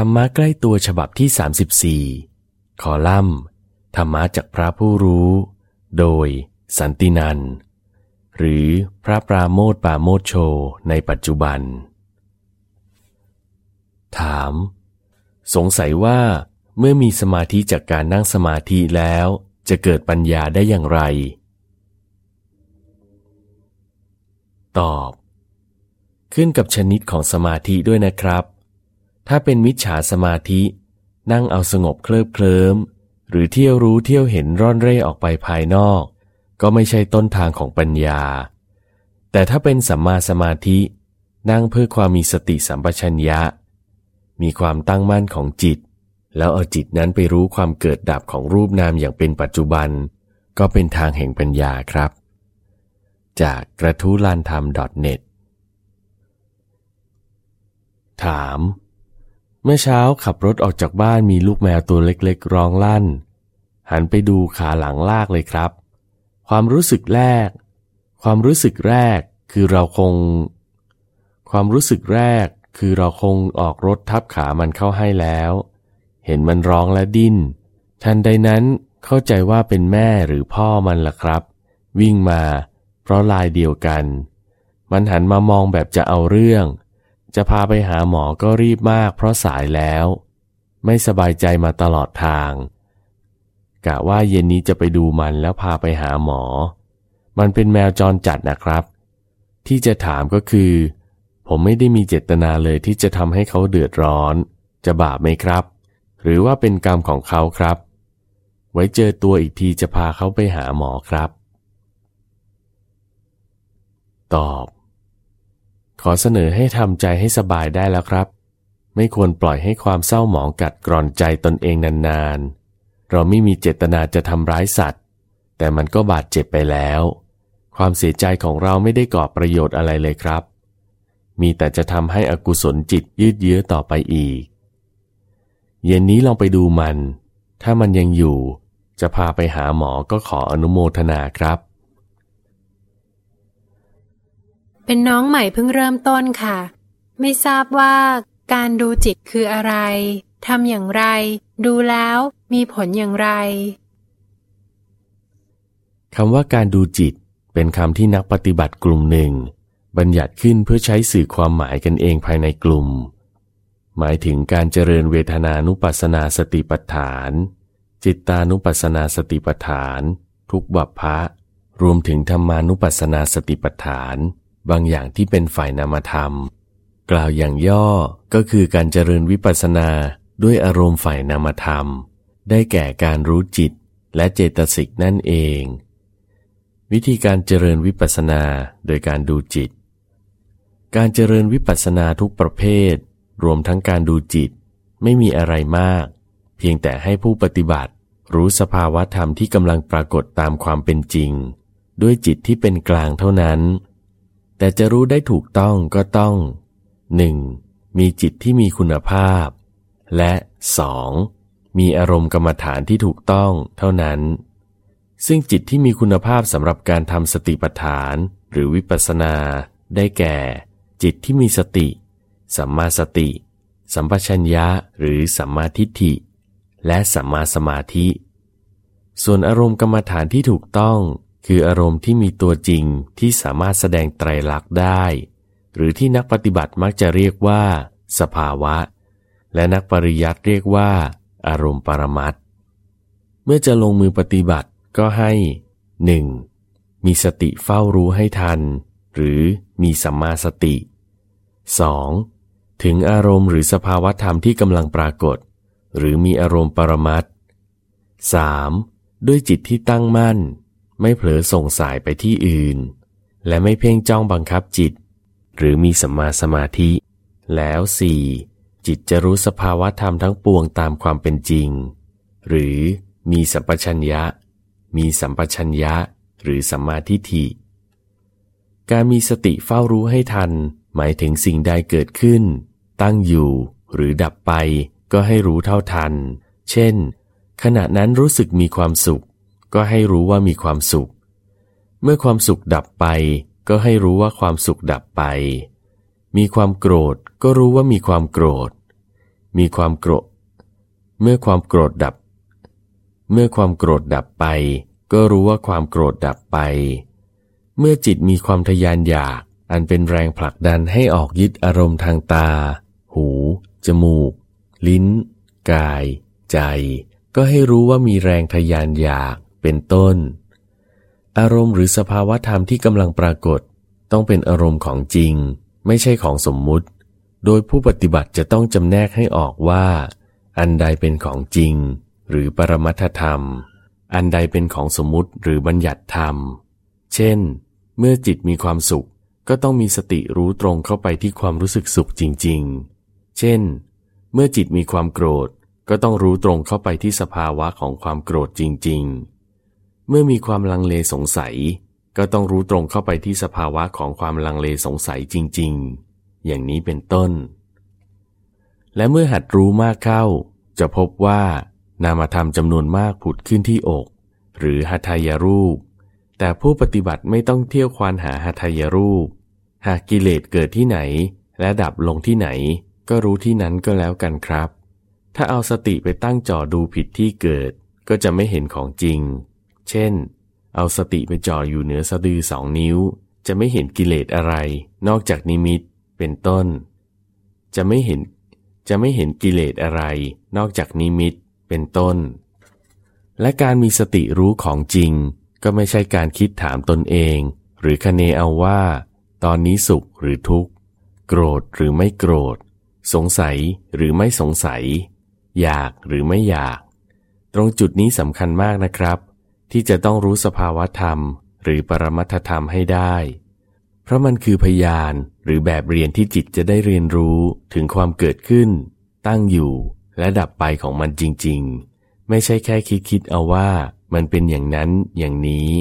ธรรมะใกล้ตัวฉบับที่ 34 คอลัมน์ ธรรมะจากพระผู้รู้ โดยสันตินัน หรือพระปราโมทปราโมทโชในปัจจุบัน ถาม สงสัยว่า เมื่อมีสมาธิจากการนั่งสมาธิแล้ว จะเกิดปัญญาได้อย่างไร ตอบ ขึ้นกับชนิดของสมาธิด้วยนะครับ ถ้าเป็นมิจฉาสมาธิ นั่งเอาสงบเคลิบเคลิ้มหรือเที่ยวรู้เที่ยวเห็นร่อนเร่ออกไปภายนอก ก็ไม่ใช่ต้นทางของปัญญา แต่ถ้าเป็นสัมมาสมาธิ นั่งเพื่อความมีสติสัมปชัญญะ มีความตั้งมั่นของจิต แล้วเอาจิตนั้นไปรู้ความเกิดดับของรูปนามอย่างเป็นปัจจุบัน ก็เป็นทางแห่งปัญญาครับ จากกระทู้ลานธรรม .net ถาม เมื่อเช้าขับรถออกจากบ้านมีลูกแมวตัวเล็กๆ ร้องลั่น หันไปดูขาหลังลากเลยครับ ความรู้สึกแรก ความรู้สึกแรกคือเราคง ความรู้สึกแรกคือเราคงออกรถทับขามันเข้าให้แล้ว เห็นมันร้องและดิ้น ทันใดนั้นเข้าใจว่าเป็นแม่หรือพ่อมันล่ะครับ วิ่งมา เพราะลายเดียวกัน มันหันมามองแบบจะเอาเรื่อง จะพาไปหาหมอก็รีบมากเพราะสายแล้ว ไม่สบายใจมาตลอดทาง กะว่าเย็นนี้จะไปดูมันแล้วพาไปหาหมอ มันเป็นแมวจรจัดนะครับ ที่จะถามก็คือ ผมไม่ได้มีเจตนาเลยที่จะทำให้เขาเดือดร้อน จะบาปไหมครับ หรือว่าเป็นกรรมของเขาครับ ไว้เจอตัวอีกทีจะพาเขาไปหาหมอครับ ตอบ ขอเสนอให้ทำใจให้สบายได้แล้วครับ ไม่ควรปล่อยให้ความเศร้าหมองกัดกร่อนใจตนเองนานๆ เราไม่มีเจตนาจะทำร้ายสัตว์ แต่มันก็บาดเจ็บไปแล้ว ความเสียใจของเราไม่ได้ก่อประโยชน์อะไรเลยครับ มีแต่จะทำให้อกุศลจิตยืดเยื้อต่อไปอีก เย็นนี้ลองไปดูมัน ถ้ามันยังอยู่ จะพาไปหาหมอก็ขออนุโมทนาครับ เป็นน้องใหม่เพิ่งเริ่มต้นค่ะ ไม่ทราบว่าการดูจิตคืออะไรทำอย่างไร ดูแล้วมีผลอย่างไรคำว่าการดูจิตเป็นคำที่นักปฏิบัติกลุ่มหนึ่ง บัญญัติขึ้นเพื่อใช้สื่อความหมายกันเองภายในกลุ่ม หมายถึงการเจริญเวทนานุปัสนาสติปัฏฐาน จิตตานุปัสนาสติปัฏฐาน ทุกบัพพะรวมถึงธรรมานุปัสสนาสติปัฏฐาน บางอย่างที่เป็นฝ่ายนามธรรม กล่าวอย่างย่อก็คือการเจริญวิปัสสนาด้วยอารมณ์ฝ่ายนามธรรม ได้แก่การรู้จิตและเจตสิกนั่นเอง วิธีการเจริญวิปัสสนาโดยการดูจิต การเจริญวิปัสสนาทุกประเภท รวมทั้งการดูจิตไม่มีอะไรมาก เพียงแต่ให้ผู้ปฏิบัติ รู้สภาวะธรรมที่กำลังปรากฏตามความเป็นจริง ด้วยจิตที่เป็นกลางเท่านั้น แต่จะรู้ได้ถูกต้องก็ต้อง 1. มีจิตที่มีคุณภาพ และ 2. มีอารมณ์กรรมฐานที่ถูกต้องเท่านั้น ซึ่งจิตที่มีคุณภาพสำหรับการทำสติปัฏฐานหรือวิปัสสนา ได้แก่ จิตที่มีสติ สัมมาสติ สัมปชัญญะหรือสัมมาทิฏฐิ และสัมมาสมาธิ ส่วนอารมณ์กรรมฐานที่ถูกต้อง คืออารมณ์ที่มีตัวจริงที่สามารถแสดงไตรลักษณ์ได้ หรือที่นักปฏิบัติมักจะเรียกว่า สภาวะ และนักปริยัติเรียกว่า อารมณ์ปรมัตเมื่อจะลงมือปฏิบัติก็ให้ 1. มีสติเฝ้ารู้ให้ทัน หรือมีสัมมาสติ 2. ถึงอารมณ์หรือสภาวะธรรมที่กำลังปรากฏ หรือมีอารมณ์ปรมัต 3. ด้วยจิตที่ตั้งมั่น ไม่เผลอส่งสายไปที่อื่น และไม่เพ่งจ้องบังคับจิต หรือมีสัมมาสมาธิ แล้วสี่จิตจะรู้สภาวะธรรมทั้งปวงตามความเป็นจริง หรือมีสัมปชัญญะ มีสัมปชัญญะ หรือสัมมาทิฏฐิ การมีสติเฝ้ารู้ให้ทัน หมายถึงสิ่งใดเกิดขึ้น ตั้งอยู่ หรือดับไปก็ให้รู้เท่าทัน เช่น ขณะนั้นรู้สึกมีความสุข ก็ให้รู้ว่ามีความสุข เมื่อความสุขดับไป ก็ให้รู้ว่าความสุขดับไป มีความโกรธก็รู้ว่ามีความโกรธ มีความโกรธ เมื่อความโกรธดับ เมื่อความโกรธดับไป ก็รู้ว่าความโกรธดับไป เมื่อจิตมีความทยานอยาก อันเป็นแรงผลักดันให้ออกยึดอารมณ์ทางตา หู จมูก ลิ้น กาย ใจก็ให้รู้ว่ามีแรงทยานอยาก เป็นต้น อารมณ์หรือสภาวะธรรมที่กำลังปรากฏ ต้องเป็นอารมณ์ของจริง ไม่ใช่ของสมมุติ โดยผู้ปฏิบัติจะต้องจำแนกให้ออกว่า อันใดเป็นของจริง หรือปรมัตถธรรม อันใดเป็นของสมมุติหรือบัญญัติธรรม เช่น เมื่อจิตมีความสุขก็ต้องมีสติรู้ตรงเข้าไปที่ความรู้สึกสุขจริง ๆ เช่น เมื่อจิตมีความโกรธก็ต้องรู้ตรงเข้าไปที่สภาวะของความโกรธจริงๆ เมื่อมีความลังเลสงสัย ก็ต้องรู้ตรงเข้าไปที่สภาวะของความลังเลสงสัยจริง ๆ อย่างนี้เป็นต้น และเมื่อหัดรู้มากเข้า จะพบว่านามธรรมจำนวนมากผุดขึ้นที่อก หรือหัตถยรูป แต่ผู้ปฏิบัติไม่ต้องเที่ยวควานหาหัตถยรูป หากกิเลสเกิดที่ไหน และดับลงที่ไหน ก็รู้ที่นั้นก็แล้วกันครับ ถ้าเอาสติไปตั้งจ่อดูผิดที่เกิด ก็จะไม่เห็นของจริง เช่น เอาสติไปจ่ออยู่เหนือสะดือสองนิ้ว จะไม่เห็นกิเลสอะไร นอกจากนิมิต เป็นต้น จะไม่เห็น จะไม่เห็นกิเลสอะไร นอกจากนิมิต เป็นต้น และการมีสติรู้ของจริง ก็ไม่ใช่การคิดถามตนเอง หรือคะเนเอาว่า ตอนนี้สุขหรือทุกข์ โกรธหรือไม่โกรธ สงสัยหรือไม่สงสัย อยากหรือไม่อยาก ตรงจุดนี้สำคัญมากนะครับ ที่จะต้องรู้สภาวธรรม หรือปรมัตธรรมให้ได้ เพราะมันคือพยานหรือแบบเรียนที่จิตจะได้เรียนรู้ถึงความเกิดขึ้น ตั้งอยู่และดับไปของมันจริง ๆ ไม่ใช่แค่คิดคิดเอาว่ามันเป็นอย่างนั้นอย่างนี้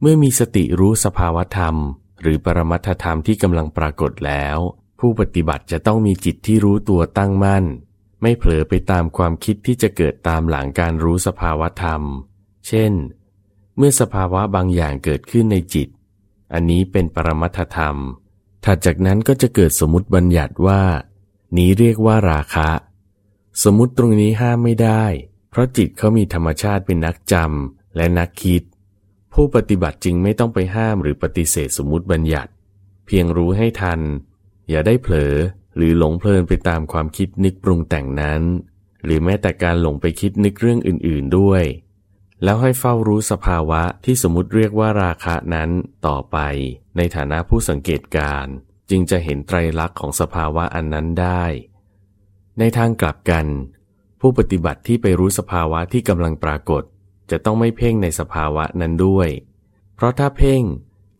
เมื่อมีสติรู้สภาวธรรม หรือปรมัตธรรมที่กำลังปรากฏแล้ว ผู้ปฏิบัติจะต้องมีจิตที่รู้ตัวตั้งมั่น ไม่เผลอไปตามความคิดที่จะเกิดตามหลังการรู้สภาวธรรม เช่น เมื่อสภาวะบางอย่างเกิดขึ้นในจิต อันนี้เป็นปรมัตธรรม ถัดจากนั้นก็จะเกิดสมมติบัญญัติว่า นี้เรียกว่าราคะ สมมติตรงนี้ห้ามไม่ได้ เพราะจิตเขามีธรรมชาติเป็นนักจำและนักคิด ผู้ปฏิบัติจึงไม่ต้องไปห้ามหรือปฏิเสธสมมติบัญญัติ เพียงรู้ให้ทัน อย่าได้เผลอหรือหลงเพลินไปตามความคิดนึกปรุงแต่งนั้น หรือแม้แต่การหลงไปคิดนึกเรื่องอื่น ๆด้วย แล้วให้เฝ้ารู้สภาวะที่สมมติเรียกว่าราคะนั้นต่อไปในฐานะผู้สังเกตการ จึงจะเห็นไตรลักษณ์ของสภาวะอันนั้นได้ ในทางกลับกัน ผู้ปฏิบัติที่ไปรู้สภาวะที่กำลังปรากฏ จะต้องไม่เพ่งในสภาวะนั้นด้วย เพราะถ้าเพ่ง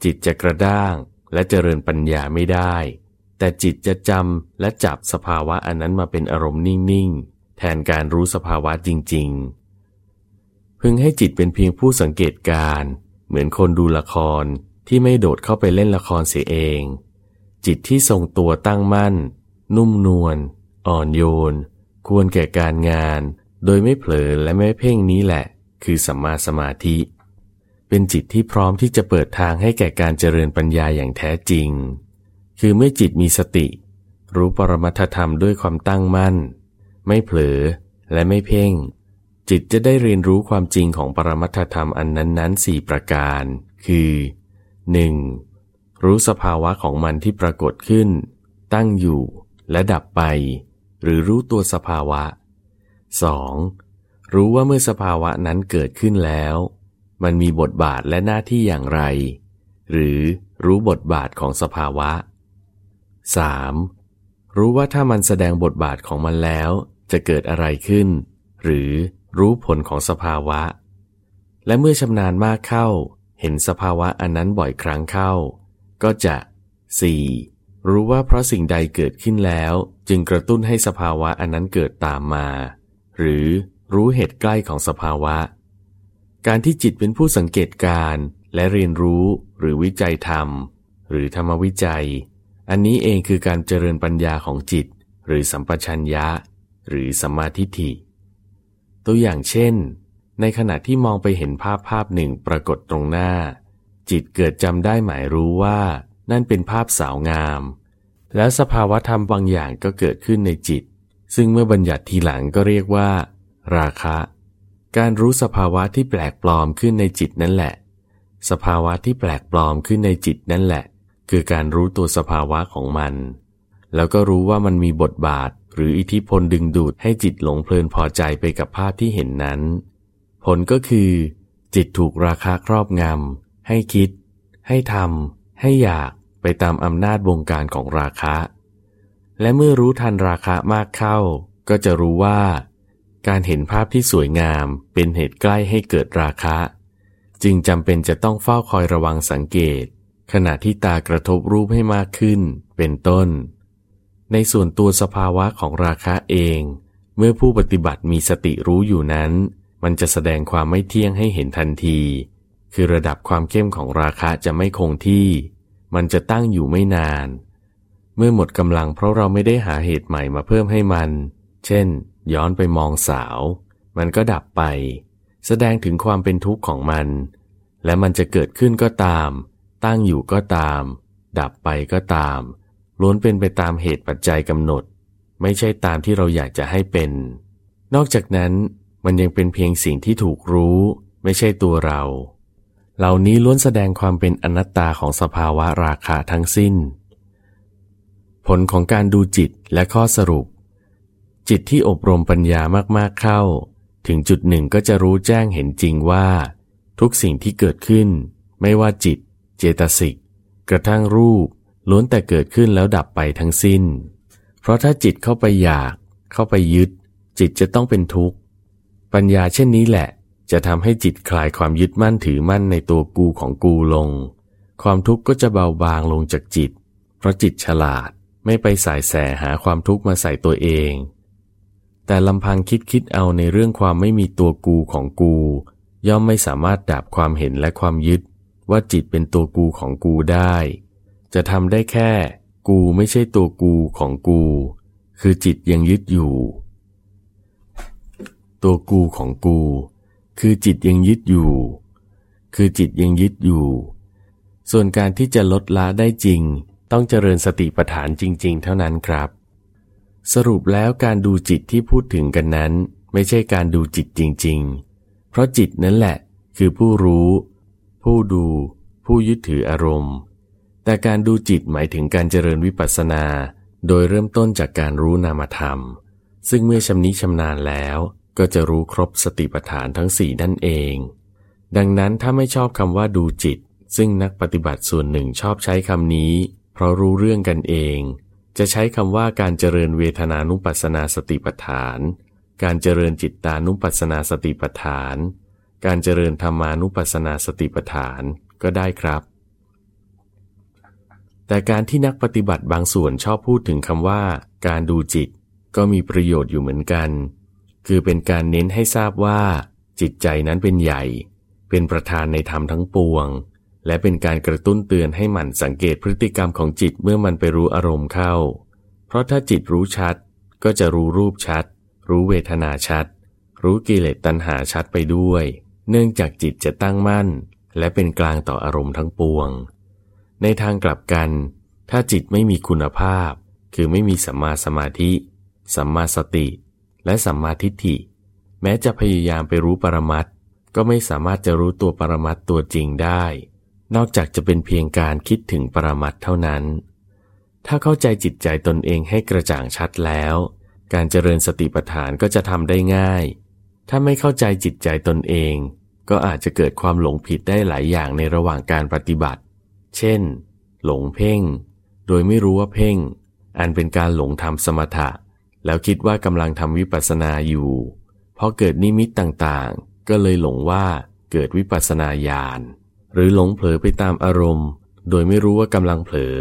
จิตจะกระด้างและเจริญปัญญาไม่ได้ แต่จิตจะจำและจับสภาวะอันนั้นมาเป็นอารมณ์นิ่ง ๆ แทนการรู้สภาวะจริง ๆ พึงให้จิตเป็นเพียงผู้สังเกตการ เหมือนคนดูละครที่ไม่โดดเข้าไปเล่นละครเสียเอง จิตที่ทรงตัวตั้งมั่น นุ่มนวลอ่อนโยน ควรแก่การงาน โดยไม่เผลอและไม่เพ่งนี้แหละ คือสัมมาสมาธิ เป็นจิตที่พร้อมที่จะเปิดทางให้แก่การเจริญปัญญาอย่างแท้จริง คือเมื่อจิตมีสติ รู้ปรมัตธรรมด้วยความตั้งมั่น ไม่เผลอและไม่เพ่ง จิตจะได้เรียนรู้ความจริงของปรมัตถธรรมอันนั้นๆสี่ประการ คือ 1. รู้สภาวะของมันที่ปรากฏขึ้น ตั้งอยู่ และดับไป หรือรู้ตัวสภาวะ 2. รู้ว่าเมื่อสภาวะนั้นเกิดขึ้นแล้ว มันมีบทบาทและหน้าที่อย่างไร หรือรู้บทบาทของสภาวะ 3. รู้ว่าถ้ามันแสดงบทบาทของมันแล้ว จะเกิดอะไรขึ้น หรือ รู้ผลของสภาวะ และเมื่อชำนาญมากเข้า เห็นสภาวะอันนั้นบ่อยครั้งเข้า ก็จะ 4. รู้ว่าเพราะสิ่งใดเกิดขึ้นแล้ว จึงกระตุ้นให้สภาวะอันนั้นเกิดตามมา หรือรู้เหตุใกล้ของสภาวะ การที่จิตเป็นผู้สังเกตการและเรียนรู้หรือวิจัยธรรม หรือธรรมวิจัย อันนี้เองคือการเจริญปัญญาของจิต หรือสัมปชัญญะ หรือสมมาทิฏฐิ ตัวอย่างเช่น ในขณะที่มองไปเห็นภาพภาพหนึ่งปรากฏตรงหน้า จิตเกิดจำได้หมายรู้ว่า นั่นเป็นภาพสาวงาม แล้วสภาวะธรรมบางอย่างก็เกิดขึ้นในจิต ซึ่งเมื่อบัญญัติทีหลังก็เรียกว่า ราคะ การรู้สภาวะที่แปลกปลอมขึ้นในจิตนั่นแหละ สภาวะที่แปลกปลอมขึ้นในจิตนั่นแหละ คือการรู้ตัวสภาวะของมัน แล้วก็รู้ว่ามันมีบทบาท หรืออิทธิพลดึงดูดให้จิตหลงเพลินพอใจไปกับภาพที่เห็นนั้น ผลก็คือ จิตถูกราคะครอบงำให้คิด ให้ทำให้อยากไปตามอำนาจวงการของราคะ และเมื่อรู้ทันราคะมากเข้า ก็จะรู้ว่า การเห็นภาพที่สวยงามเป็นเหตุใกล้ให้เกิดราคะ จึงจำเป็นจะต้องเฝ้าคอยระวังสังเกต ขณะที่ตากระทบรูปให้มากขึ้น เป็นต้น ในส่วนตัวสภาวะของราคะเอง เมื่อผู้ปฏิบัติมีสติรู้อยู่นั้น มันจะแสดงความไม่เที่ยงให้เห็นทันที คือระดับความเข้มของราคะจะไม่คงที่ มันจะตั้งอยู่ไม่นาน เมื่อหมดกำลังเพราะเราไม่ได้หาเหตุใหม่มาเพิ่มให้มัน เช่น ย้อนไปมองสาว มันก็ดับไป แสดงถึงความเป็นทุกข์ของมัน และมันจะเกิดขึ้นก็ตาม ตั้งอยู่ก็ตาม ดับไปก็ตาม ล้วนเป็นไปตามเหตุปัจจัยกำหนด ไม่ใช่ตามที่เราอยากจะให้เป็น นอกจากนั้นมันยังเป็นเพียงสิ่งที่ถูกรู้ ไม่ใช่ตัวเรา เหล่านี้ล้วนแสดงความเป็นอนัตตาของสภาวะราคาทั้งสิ้น ผลของการดูจิตและข้อสรุป จิตที่อบรมปัญญามากๆเข้า ถึงจุดหนึ่งก็จะรู้แจ้งเห็นจริงว่า ทุกสิ่งที่เกิดขึ้น ไม่ว่าจิต เจตสิก กระทั่งรูป ล้วนแต่เกิดขึ้นแล้วดับไปทั้งสิ้น เพราะถ้าจิตเข้าไปอยาก เข้าไปยึด จิตจะต้องเป็นทุกข์ ปัญญาเช่นนี้แหละ จะทำให้จิตคลายความยึดมั่นถือมั่นในตัวกูของกูลง ความทุกข์ก็จะเบาบางลงจากจิต เพราะจิตฉลาดไม่ไปสายแสหาความทุกข์มาใส่ตัวเอง แต่ลำพังคิดคิดเอาในเรื่องความไม่มีตัวกูของกู ย่อมไม่สามารถดับความเห็นและความยึด ว่าจิตเป็นตัวกูของกูได้ จะทำได้แค่ กูไม่ใช่ตัวกูของกู คือจิตยังยึดอยู่ ตัวกูของกู คือจิตยังยึดอยู่ คือจิตยังยึดอยู่ ส่วนการที่จะลดละได้จริง ต้องเจริญสติปัฏฐานจริง ๆ เท่านั้นครับ สรุปแล้วการดูจิตที่พูดถึงกันนั้น ไม่ใช่การดูจิตจริง ๆ เพราะจิตนั่นแหละ คือผู้รู้ ผู้ดู ผู้ยึดถืออารมณ์ แต่การดูจิตหมายถึงการเจริญวิปัสสนา โดยเริ่มต้นจากการรู้นามธรรม ซึ่งเมื่อชำนิชำนาญแล้วก็จะรู้ครบสติปัฏฐานทั้งสี่นั่นเอง ดังนั้นถ้าไม่ชอบคำว่าดูจิต ซึ่งนักปฏิบัติส่วนหนึ่งชอบใช้คำนี้ เพราะรู้เรื่องกันเอง จะใช้คำว่าการเจริญเวทนานุปัสสนาสติปัฏฐาน การเจริญจิตตานุปัสสนาสติปัฏฐาน การเจริญธรรมานุปัสสนาสติปัฏฐานก็ได้ครับ แต่การที่นักปฏิบัติบางส่วนชอบพูดถึงคำว่า การดูจิต ก็มีประโยชน์อยู่เหมือนกัน คือเป็นการเน้นให้ทราบว่า จิตใจนั้นเป็นใหญ่ เป็นประธานในธรรมทั้งปวง และเป็นการกระตุ้นเตือนให้หมั่นสังเกตพฤติกรรมของจิตเมื่อมันไปรู้อารมณ์เข้า เพราะถ้าจิตรู้ชัด ก็จะรู้รูปชัด รู้เวทนาชัด รู้กิเลสตัณหาชัดไปด้วย เนื่องจากจิตจะตั้งมั่น และเป็นกลางต่ออารมณ์ทั้งปวง ในทางกลับกัน ถ้าจิตไม่มีคุณภาพ คือไม่มีสัมมาสมาธิ สัมมาสติ และสัมมาทิฏฐิ แม้จะพยายามไปรู้ปรมัตก็ไม่สามารถจะรู้ตัวปรมัตตัวจริงได้ นอกจากจะเป็นเพียงการคิดถึงปรมัตเท่านั้น ถ้าเข้าใจจิตใจตนเองให้กระจ่างชัดแล้ว การเจริญสติปัฏฐานก็จะทำได้ง่าย ถ้าไม่เข้าใจจิตใจตนเอง ก็อาจจะเกิดความหลงผิดได้หลายอย่างในระหว่างการปฏิบัติ เช่น หลงเพ่ง โดยไม่รู้ว่าเพ่ง อันเป็นการหลงทำสมถะ แล้วคิดว่ากำลังทำวิปัสสนาอยู่พอเกิดนิมิตต่างๆ ก็เลยหลงว่าเกิดวิปัสสนาญาณหรือหลงเผลอไปตามอารมณ์ โดยไม่รู้ว่ากำลังเผลอ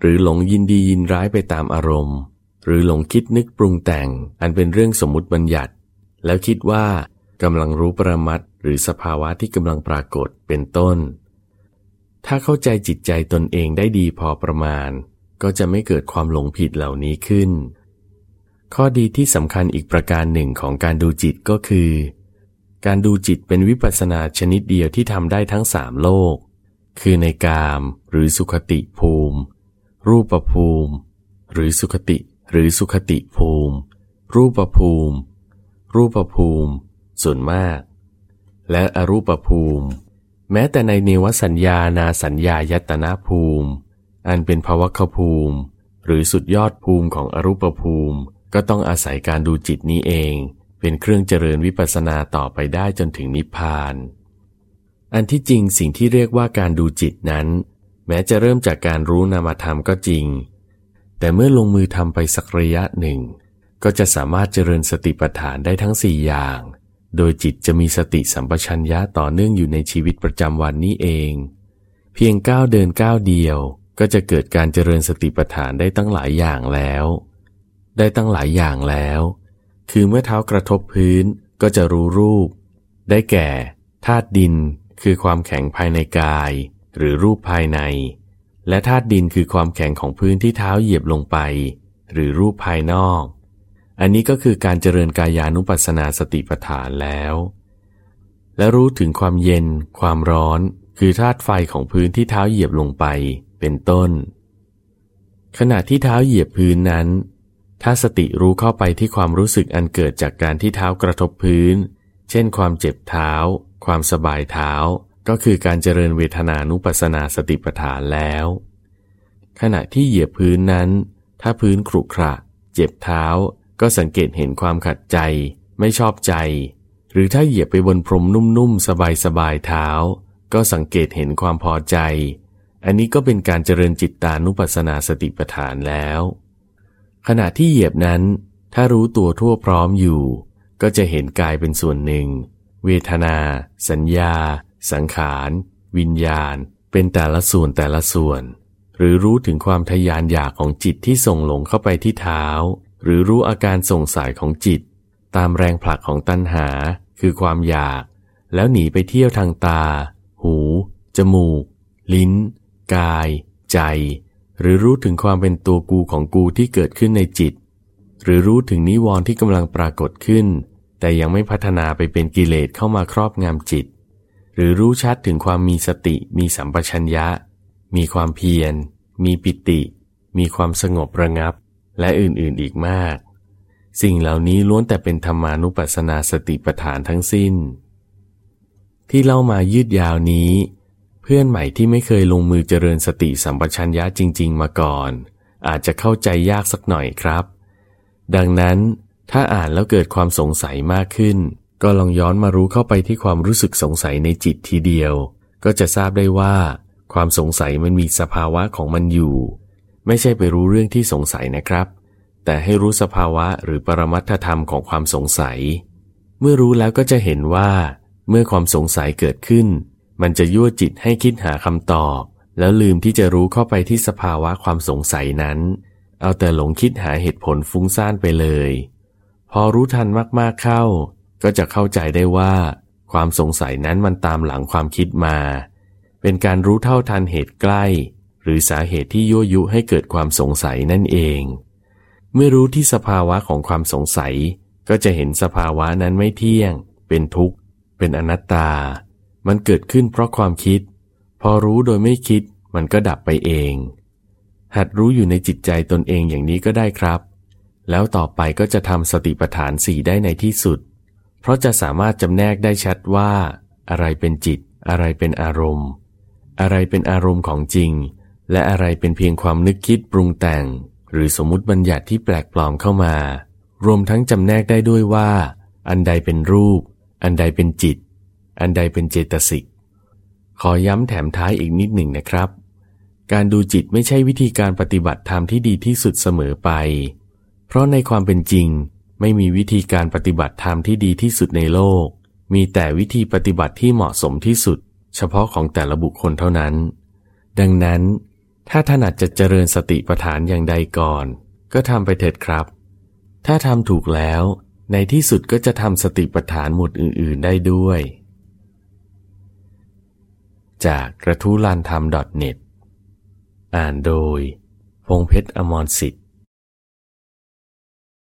หรือหลงยินดียินร้ายไปตามอารมณ์ หรือหลงคิดนึกปรุงแต่ง อันเป็นเรื่องสมมุติบัญญัติ แล้วคิดว่ากำลังรู้ประมัดหรือสภาวะที่กำลังปรากฏเป็นต้น ถ้าเข้าใจจิตใจตนเองได้ดีพอประมาณ ก็จะไม่เกิดความหลงผิดเหล่านี้ขึ้น ข้อดีที่สำคัญอีกประการหนึ่งของการดูจิตก็คือ การดูจิตเป็นวิปัสสนาชนิดเดียวที่ทำได้ทั้งสามโลก คือในกามหรือสุขติภูมิ รูปภูมิ หรือสุขติ หรือสุขติภูมิ รูปภูมิ รูปภูมิ ส่วนมาก และอรูปภูมิ แม้แต่ในเนวสัญญานาสัญญายตนาภูมิ อันเป็นภวคภูมิ หรือสุดยอดภูมิของอรูปภูมิ ก็ต้องอาศัยการดูจิตนี้เอง เป็นเครื่องเจริญวิปัสสนาต่อไปได้จนถึงนิพพาน อันที่จริงสิ่งที่เรียกว่าการดูจิตนั้น แม้จะเริ่มจากการรู้นามธรรมก็จริง แต่เมื่อลงมือทำไปสักระยะหนึ่ง ก็จะสามารถเจริญสติปัฏฐานได้ทั้งสี่อย่าง โดยจิตจะมีสติสัมปชัญญะต่อเนื่องอยู่ในชีวิตประจำวันนี้เอง เพียงก้าวเดินก้าวเดียว ก็จะเกิดการเจริญสติปัฏฐานได้ตั้งหลายอย่างแล้ว ได้ตั้งหลายอย่างแล้ว คือเมื่อเท้ากระทบพื้นก็จะรู้รูป ได้แก่ธาตุดินคือความแข็งภายในกาย หรือรูปภายใน และธาตุดินคือความแข็งของพื้นที่เท้าเหยียบลงไป หรือรูปภายนอก อันนี้ก็คือการเจริญกายานุปัสสนาสติปัฏฐานแล้ว และรู้ถึงความเย็น ความร้อน คือธาตุไฟของพื้นที่เท้าเหยียบลงไป เป็นต้น ขณะที่เท้าเหยียบพื้นนั้น ถ้าสติรู้เข้าไปที่ความรู้สึกอันเกิดจากการที่เท้ากระทบพื้น เช่น ความเจ็บเท้า ความสบายเท้า ก็คือการเจริญเวทนานุปัสสนาสติปัฏฐานแล้ว ขณะที่เหยียบพื้นนั้น ถ้าพื้นครุขระ เจ็บเท้า ก็สังเกตเห็นความขัดใจ ไม่ชอบใจ หรือถ้าเหยียบไปบนพรมนุ่มๆ สบายๆเท้า ก็สังเกตเห็นความพอใจ อันนี้ก็เป็นการเจริญจิตตานุปัสสนาสติปัฏฐานแล้ว ขณะที่เหยียบนั้น ถ้ารู้ตัวทั่วพร้อมอยู่ ก็จะเห็นกายเป็นส่วนหนึ่ง เวทนา สัญญา สังขาร วิญญาณ เป็นแต่ละส่วนแต่ละส่วน หรือรู้ถึงความทยานอยากของจิตที่ส่งหลงเข้าไปที่เท้า หรือรู้อาการส่งสายของจิต ตามแรงผลักของตัณหา คือความอยาก แล้วหนีไปเที่ยวทางตา หู จมูก ลิ้น กาย ใจ หรือรู้ถึงความเป็นตัวกูของกูที่เกิดขึ้นในจิต หรือรู้ถึงนิวรณ์ที่กำลังปรากฏขึ้น แต่ยังไม่พัฒนาไปเป็นกิเลสเข้ามาครอบงำจิต หรือรู้ชัดถึงความมีสติ มีสัมปชัญญะ มีความเพียร มีปิติ มีความสงบระงับ และอื่นๆอีกมาก สิ่งเหล่านี้ล้วนแต่เป็นธรรมานุปัสสนาสติปัฏฐานทั้งสิ้น ที่เล่ามายืดยาวนี้ เพื่อนใหม่ที่ไม่เคยลงมือเจริญสติสัมปชัญญะจริง ๆ มาก่อน อาจจะเข้าใจยากสักหน่อยครับ ดังนั้นถ้าอ่านแล้วเกิดความสงสัยมากขึ้น ก็ลองย้อนมารู้เข้าไปที่ความรู้สึกสงสัยในจิตทีเดียว ก็จะทราบได้ว่า ความสงสัยมันมีสภาวะของมันอยู่ ไม่ใช่ไปรู้เรื่องที่สงสัยนะครับ แต่ให้รู้สภาวะหรือปรมัตถธรรมของความสงสัย เมื่อรู้แล้วก็จะเห็นว่า เมื่อความสงสัยเกิดขึ้น มันจะยั่วจิตให้คิดหาคำตอบ แล้วลืมที่จะรู้เข้าไปที่สภาวะความสงสัยนั้น เอาแต่หลงคิดหาเหตุผลฟุ้งซ่านไปเลย พอรู้ทันมากๆเข้า ก็จะเข้าใจได้ว่า ความสงสัยนั้นมันตามหลังความคิดมา เป็นการรู้เท่าทันเหตุใกล้ หรือสาเหตุที่ยั่วยุให้เกิดความสงสัยนั่นเอง เมื่อรู้ที่สภาวะของความสงสัย ก็จะเห็นสภาวะนั้นไม่เที่ยง เป็นทุกข์ เป็นอนัตตา มันเกิดขึ้นเพราะความคิด พอรู้โดยไม่คิด มันก็ดับไปเอง หัดรู้อยู่ในจิตใจตนเองอย่างนี้ก็ได้ครับ แล้วต่อไปก็จะทำสติปัฏฐานสี่ได้ในที่สุด เพราะจะสามารถจำแนกได้ชัดว่า อะไรเป็นจิต อะไรเป็นอารมณ์ อะไรเป็นอารมณ์ของจริง และอะไรเป็นเพียงความนึกคิดปรุงแต่ง หรือสมมติบัญญัติที่แปลกปลอมเข้ามา รวมทั้งจำแนกได้ด้วยว่า อันใดเป็นรูป อันใดเป็นจิต อันใดเป็นเจตสิก ขอย้ำแถมท้ายอีกนิดหนึ่งนะครับ การดูจิตไม่ใช่วิธีการปฏิบัติธรรมที่ดีที่สุดเสมอไป เพราะในความเป็นจริง ไม่มีวิธีการปฏิบัติธรรมที่ดีที่สุดในโลก มีแต่วิธีปฏิบัติที่เหมาะสมที่สุด เฉพาะของแต่ละบุคคลเท่านั้น ดังนั้น ถ้าถนัดจะเจริญสติปัฏฐานอย่างใดก่อน ก็ทำไปเถิดครับ ถ้าทำถูกแล้ว ในที่สุดก็จะทำสติปัฏฐานหมดอื่น ๆ ได้ด้วย จากกระทู้ลานธรรม .net อ่านโดยพงเพชรอมรสิทธิ์